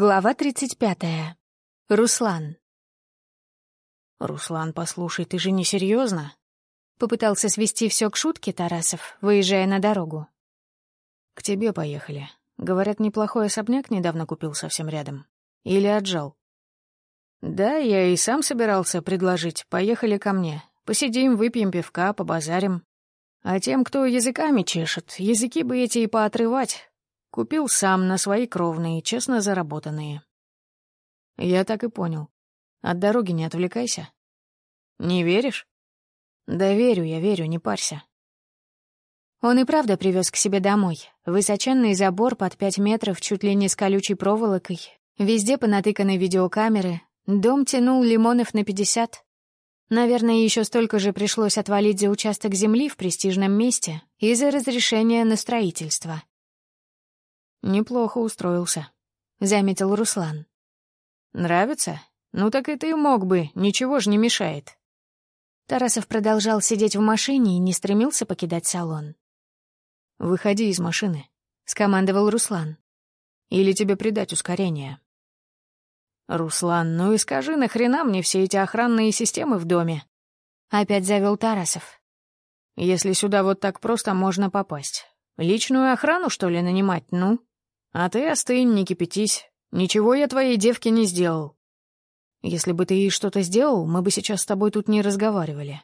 Глава 35. Руслан. «Руслан, послушай, ты же не серьезно? Попытался свести все к шутке Тарасов, выезжая на дорогу. «К тебе поехали. Говорят, неплохой особняк недавно купил совсем рядом. Или отжал?» «Да, я и сам собирался предложить. Поехали ко мне. Посидим, выпьем пивка, побазарим. А тем, кто языками чешет, языки бы эти и поотрывать, Купил сам на свои кровные, честно заработанные. Я так и понял. От дороги не отвлекайся. Не веришь? Да верю, я верю, не парься. Он и правда привез к себе домой. Высоченный забор под пять метров, чуть ли не с колючей проволокой. Везде понатыканы видеокамеры. Дом тянул лимонов на пятьдесят. Наверное, еще столько же пришлось отвалить за участок земли в престижном месте и за разрешение на строительство. «Неплохо устроился», — заметил Руслан. «Нравится? Ну так и ты мог бы, ничего же не мешает». Тарасов продолжал сидеть в машине и не стремился покидать салон. «Выходи из машины», — скомандовал Руслан. «Или тебе придать ускорение». «Руслан, ну и скажи, нахрена мне все эти охранные системы в доме?» Опять завел Тарасов. «Если сюда вот так просто можно попасть. Личную охрану, что ли, нанимать, ну?» А ты остынь, не кипятись. Ничего я твоей девке не сделал. Если бы ты ей что-то сделал, мы бы сейчас с тобой тут не разговаривали.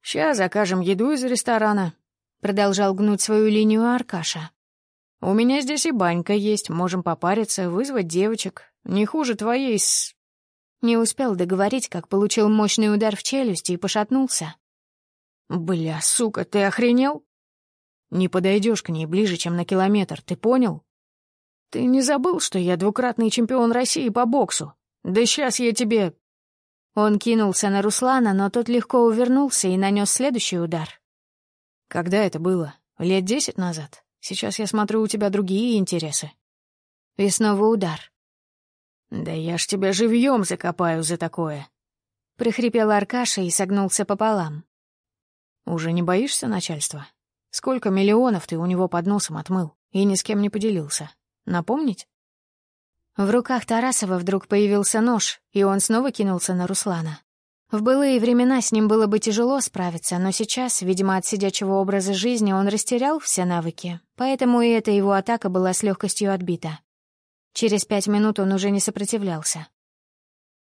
Сейчас закажем еду из ресторана. Продолжал гнуть свою линию Аркаша. У меня здесь и банька есть, можем попариться, вызвать девочек. Не хуже твоей с... Не успел договорить, как получил мощный удар в челюсть и пошатнулся. «Бля, сука, ты охренел?» Не подойдешь к ней ближе, чем на километр, ты понял? Ты не забыл, что я двукратный чемпион России по боксу? Да сейчас я тебе...» Он кинулся на Руслана, но тот легко увернулся и нанес следующий удар. «Когда это было? Лет десять назад? Сейчас я смотрю, у тебя другие интересы». И снова удар. «Да я ж тебя живьем закопаю за такое!» Прихрипел Аркаша и согнулся пополам. «Уже не боишься начальства? Сколько миллионов ты у него под носом отмыл и ни с кем не поделился? Напомнить?» В руках Тарасова вдруг появился нож, и он снова кинулся на Руслана. В былые времена с ним было бы тяжело справиться, но сейчас, видимо, от сидячего образа жизни он растерял все навыки, поэтому и эта его атака была с легкостью отбита. Через пять минут он уже не сопротивлялся.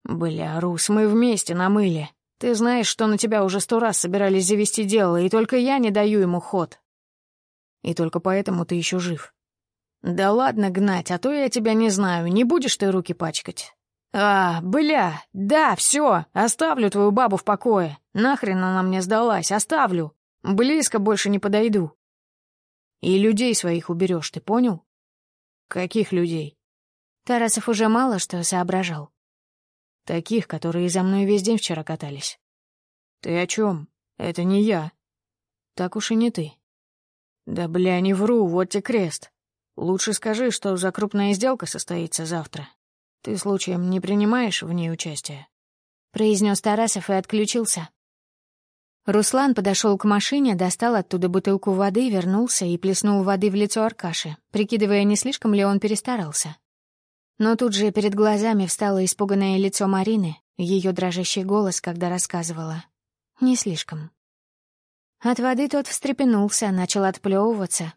«Бля, Рус, мы вместе намыли. Ты знаешь, что на тебя уже сто раз собирались завести дело, и только я не даю ему ход. И только поэтому ты еще жив. Да ладно гнать, а то я тебя не знаю, не будешь ты руки пачкать. А, бля, да, все, оставлю твою бабу в покое. Нахрен она мне сдалась, оставлю. Близко больше не подойду. И людей своих уберешь, ты понял? Каких людей? Тарасов уже мало что соображал. Таких, которые за мной весь день вчера катались. Ты о чем? Это не я. Так уж и не ты. Да бля, не вру, вот те крест. Лучше скажи, что за крупная сделка состоится завтра. Ты случаем не принимаешь в ней участие? Произнес Тарасов и отключился. Руслан подошел к машине, достал оттуда бутылку воды, вернулся и плеснул воды в лицо Аркаши, прикидывая, не слишком ли он перестарался. Но тут же перед глазами встало испуганное лицо Марины, ее дрожащий голос, когда рассказывала. Не слишком. От воды тот встрепенулся, начал отплевываться.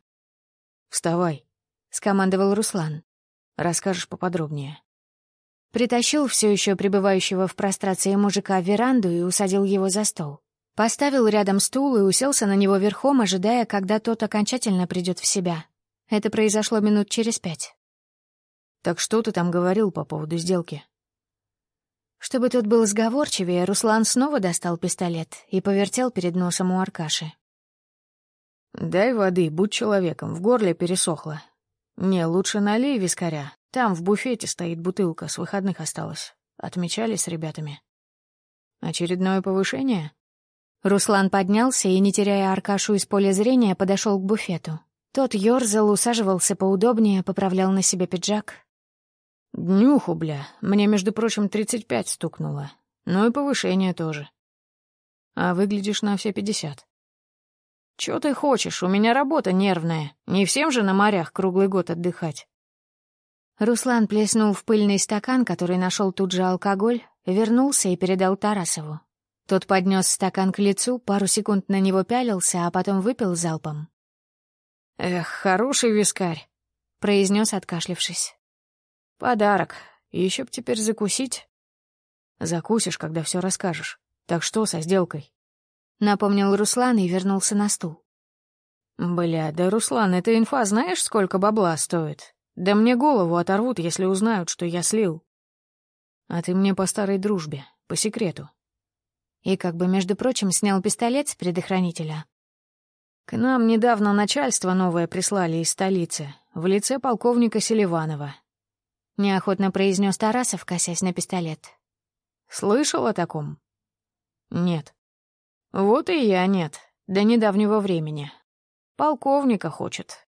«Вставай», — скомандовал Руслан. «Расскажешь поподробнее». Притащил все еще пребывающего в прострации мужика в веранду и усадил его за стол. Поставил рядом стул и уселся на него верхом, ожидая, когда тот окончательно придет в себя. Это произошло минут через пять. Так что ты там говорил по поводу сделки? Чтобы тот был сговорчивее, Руслан снова достал пистолет и повертел перед носом у Аркаши. «Дай воды, будь человеком, в горле пересохло. Не, лучше налей вискаря. Там в буфете стоит бутылка, с выходных осталось. Отмечали с ребятами. Очередное повышение?» Руслан поднялся и, не теряя Аркашу из поля зрения, подошел к буфету. Тот ерзал, усаживался поудобнее, поправлял на себе пиджак. Днюху, бля. Мне, между прочим, тридцать пять стукнуло. Ну и повышение тоже. А выглядишь на все пятьдесят. Чё ты хочешь? У меня работа нервная. Не всем же на морях круглый год отдыхать. Руслан плеснул в пыльный стакан, который нашел тут же алкоголь, вернулся и передал Тарасову. Тот поднес стакан к лицу, пару секунд на него пялился, а потом выпил залпом. «Эх, хороший вискарь», — произнес, откашлившись. «Подарок. Еще б теперь закусить». «Закусишь, когда все расскажешь. Так что со сделкой?» Напомнил Руслан и вернулся на стул. «Бля, да, Руслан, эта инфа знаешь, сколько бабла стоит? Да мне голову оторвут, если узнают, что я слил. А ты мне по старой дружбе, по секрету. И как бы, между прочим, снял пистолет с предохранителя. К нам недавно начальство новое прислали из столицы, в лице полковника Селиванова. Неохотно произнес Тарасов, косясь на пистолет. Слышал о таком? Нет. Вот и я нет, до недавнего времени. Полковника хочет,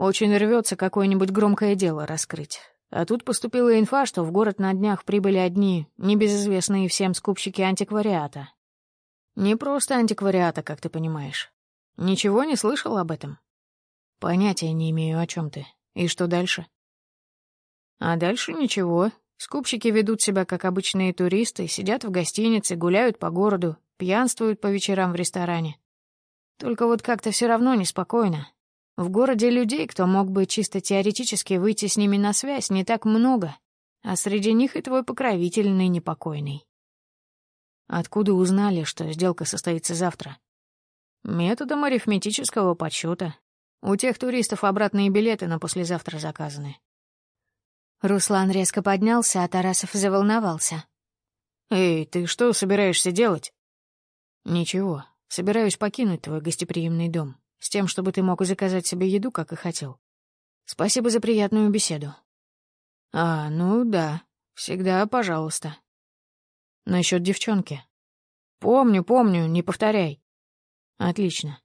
очень рвется какое-нибудь громкое дело раскрыть. А тут поступила инфа, что в город на днях прибыли одни небезызвестные всем скупщики антиквариата. Не просто антиквариата, как ты понимаешь. Ничего не слышал об этом? Понятия не имею, о чем ты. И что дальше? А дальше ничего. Скупщики ведут себя как обычные туристы, сидят в гостинице, гуляют по городу, пьянствуют по вечерам в ресторане. Только вот как-то все равно неспокойно. В городе людей, кто мог бы чисто теоретически выйти с ними на связь, не так много, а среди них и твой покровитель ныне покойный. Откуда узнали, что сделка состоится завтра? Методом арифметического подсчета. У тех туристов обратные билеты на послезавтра заказаны. Руслан резко поднялся, а Тарасов заволновался. «Эй, ты что собираешься делать?» «Ничего, собираюсь покинуть твой гостеприимный дом с тем, чтобы ты мог заказать себе еду, как и хотел. Спасибо за приятную беседу. А, ну да, всегда пожалуйста. Насчет девчонки. Помню, помню, не повторяй. Отлично.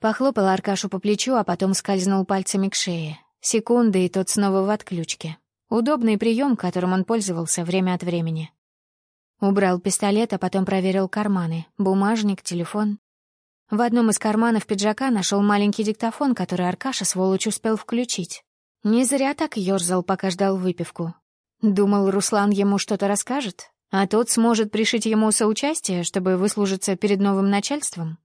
Похлопал Аркашу по плечу, а потом скользнул пальцами к шее. Секунды, и тот снова в отключке. Удобный прием, которым он пользовался время от времени. Убрал пистолет, а потом проверил карманы, бумажник, телефон. В одном из карманов пиджака нашел маленький диктофон, который Аркаша, сволочь, успел включить. Не зря так ёрзал, пока ждал выпивку. Думал, Руслан ему что-то расскажет, а тот сможет пришить ему соучастие, чтобы выслужиться перед новым начальством.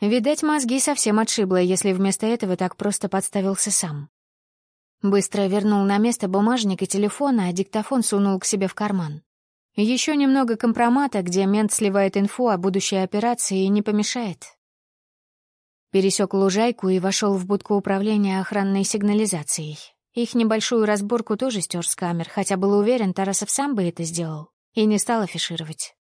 Видать, мозги совсем отшибло, если вместо этого так просто подставился сам. Быстро вернул на место бумажник и телефон, а диктофон сунул к себе в карман. Еще немного компромата, где мент сливает инфу о будущей операции, не помешает. Пересек лужайку и вошел в будку управления охранной сигнализацией. Их небольшую разборку тоже стер с камер, хотя был уверен, Тарасов сам бы это сделал, и не стал афишировать.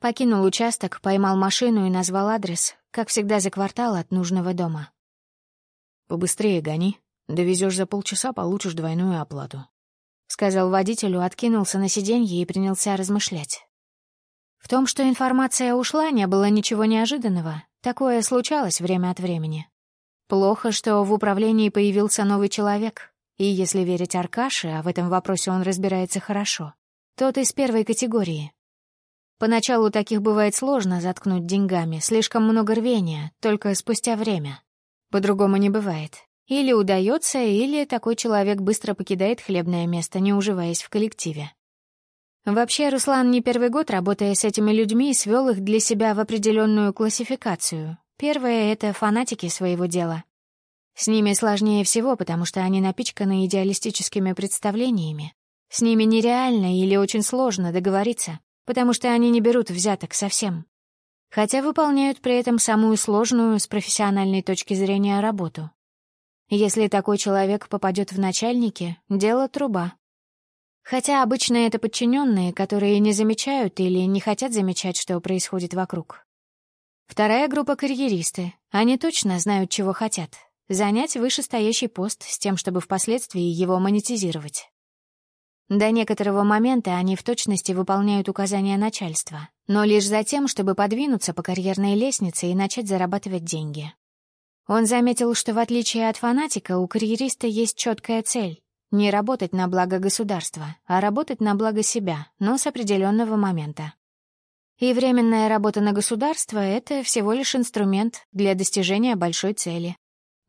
Покинул участок, поймал машину и назвал адрес, как всегда за квартал от нужного дома. «Побыстрее гони. Довезешь за полчаса, получишь двойную оплату», — сказал водителю, откинулся на сиденье и принялся размышлять. В том, что информация ушла, не было ничего неожиданного. Такое случалось время от времени. Плохо, что в управлении появился новый человек, и если верить Аркаше, а в этом вопросе он разбирается хорошо, тот из первой категории. Поначалу таких бывает сложно заткнуть деньгами, слишком много рвения, только спустя время. По-другому не бывает. Или удается, или такой человек быстро покидает хлебное место, не уживаясь в коллективе. Вообще, Руслан не первый год, работая с этими людьми, свел их для себя в определенную классификацию. Первое — это фанатики своего дела. С ними сложнее всего, потому что они напичканы идеалистическими представлениями. С ними нереально или очень сложно договориться, потому что они не берут взяток совсем. Хотя выполняют при этом самую сложную с профессиональной точки зрения работу. Если такой человек попадет в начальники, дело труба. Хотя обычно это подчиненные, которые не замечают или не хотят замечать, что происходит вокруг. Вторая группа — карьеристы. Они точно знают, чего хотят. Занять вышестоящий пост с тем, чтобы впоследствии его монетизировать. До некоторого момента они в точности выполняют указания начальства, но лишь за тем, чтобы подвинуться по карьерной лестнице и начать зарабатывать деньги. Он заметил, что в отличие от фанатика у карьериста есть четкая цель — не работать на благо государства, а работать на благо себя, но с определенного момента. И временная работа на государство — это всего лишь инструмент для достижения большой цели.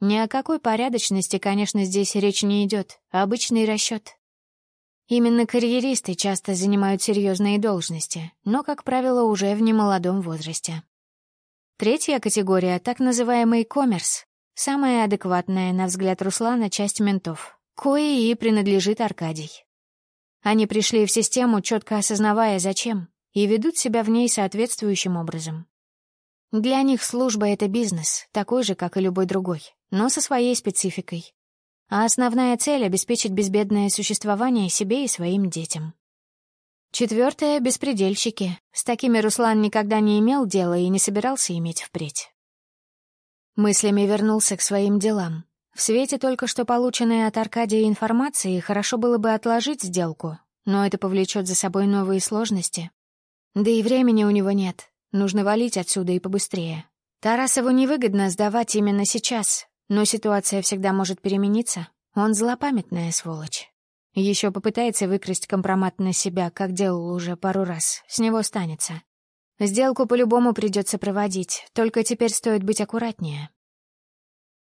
Ни о какой порядочности, конечно, здесь речь не идет. Обычный расчет. Именно карьеристы часто занимают серьезные должности, но, как правило, уже в немолодом возрасте. Третья категория — так называемый коммерс, самая адекватная, на взгляд Руслана, часть ментов, кое и принадлежит Аркадий. Они пришли в систему, четко осознавая, зачем, и ведут себя в ней соответствующим образом. Для них служба — это бизнес, такой же, как и любой другой, но со своей спецификой. А основная цель — обеспечить безбедное существование себе и своим детям. Четвертое — беспредельщики. С такими Руслан никогда не имел дела и не собирался иметь впредь. Мыслями вернулся к своим делам. В свете только что полученной от Аркадия информации хорошо было бы отложить сделку, но это повлечет за собой новые сложности. Да и времени у него нет, нужно валить отсюда и побыстрее. Тарасову невыгодно сдавать именно сейчас, но ситуация всегда может перемениться. Он злопамятная сволочь. Еще попытается выкрасть компромат на себя, как делал уже пару раз. С него станется. Сделку по-любому придется проводить, только теперь стоит быть аккуратнее.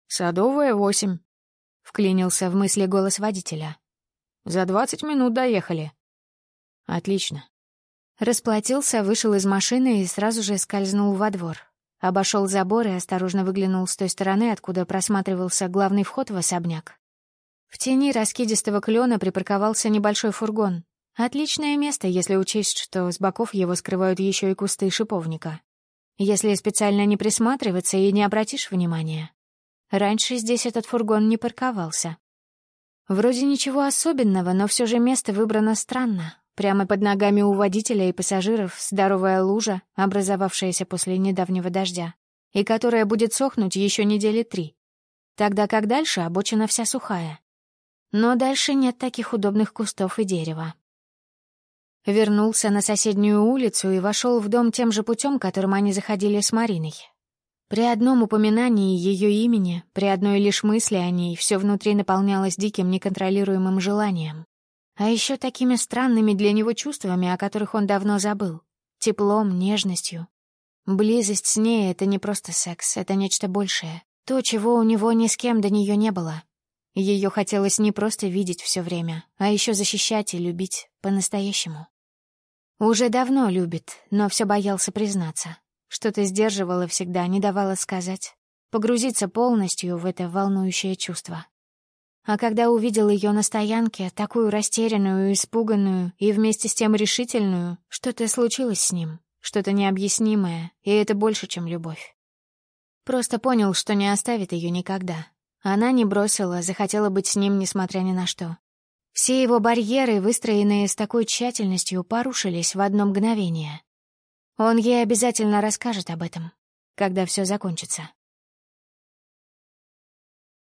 «Садовая, восемь», — вклинился в мысли голос водителя. «За двадцать минут доехали». «Отлично». Расплатился, вышел из машины и сразу же скользнул во двор. Обошел забор и осторожно выглянул с той стороны, откуда просматривался главный вход в особняк. В тени раскидистого клена припарковался небольшой фургон. Отличное место, если учесть, что с боков его скрывают еще и кусты шиповника. Если специально не присматриваться и не обратишь внимания, Раньше здесь этот фургон не парковался. Вроде ничего особенного, но все же место выбрано странно. Прямо под ногами у водителя и пассажиров здоровая лужа, образовавшаяся после недавнего дождя, и которая будет сохнуть еще недели три. Тогда как дальше обочина вся сухая. Но дальше нет таких удобных кустов и дерева. Вернулся на соседнюю улицу и вошел в дом тем же путем, которым они заходили с Мариной. При одном упоминании ее имени, при одной лишь мысли о ней, все внутри наполнялось диким неконтролируемым желанием. А еще такими странными для него чувствами, о которых он давно забыл. Теплом, нежностью. Близость с ней — это не просто секс, это нечто большее. То, чего у него ни с кем до нее не было. Ее хотелось не просто видеть все время, а еще защищать и любить по-настоящему. Уже давно любит, но все боялся признаться. Что-то сдерживало всегда, не давало сказать. Погрузиться полностью в это волнующее чувство. А когда увидел ее на стоянке, такую растерянную, испуганную и вместе с тем решительную, что-то случилось с ним, что-то необъяснимое, и это больше, чем любовь. Просто понял, что не оставит ее никогда. Она не бросила, захотела быть с ним, несмотря ни на что. Все его барьеры, выстроенные с такой тщательностью, порушились в одно мгновение. Он ей обязательно расскажет об этом, когда все закончится.